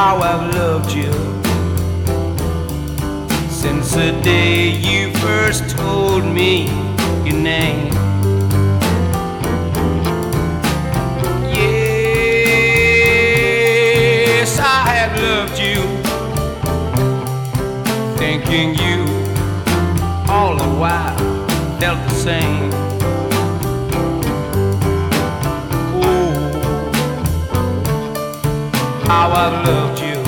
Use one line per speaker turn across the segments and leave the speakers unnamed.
how I've loved you since the day you first told me your name. Yes, I have loved you, thinking you all the while felt the same. How I've loved you,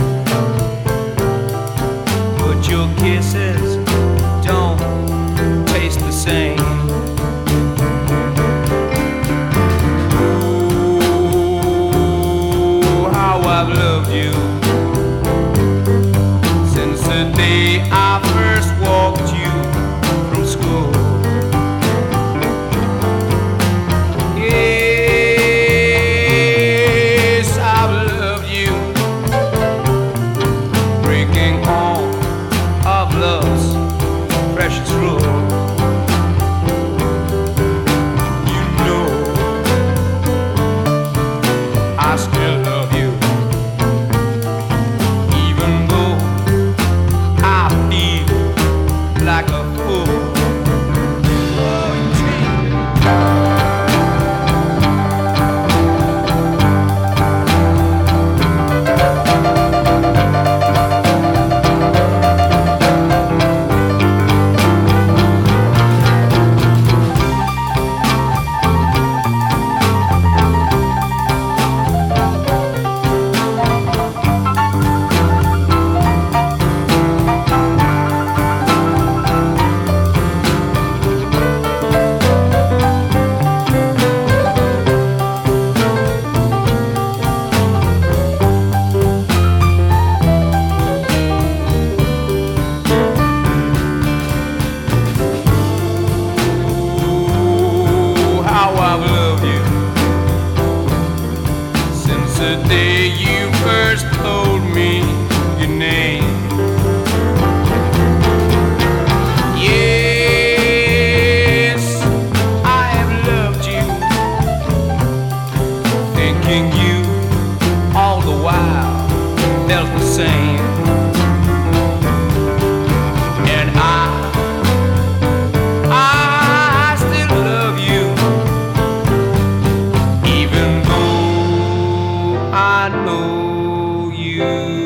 but your kisses don't taste the same. Oh, how I've loved you the day you first told me your name. Yes, I have loved you, thinking you all the while felt the same. I know you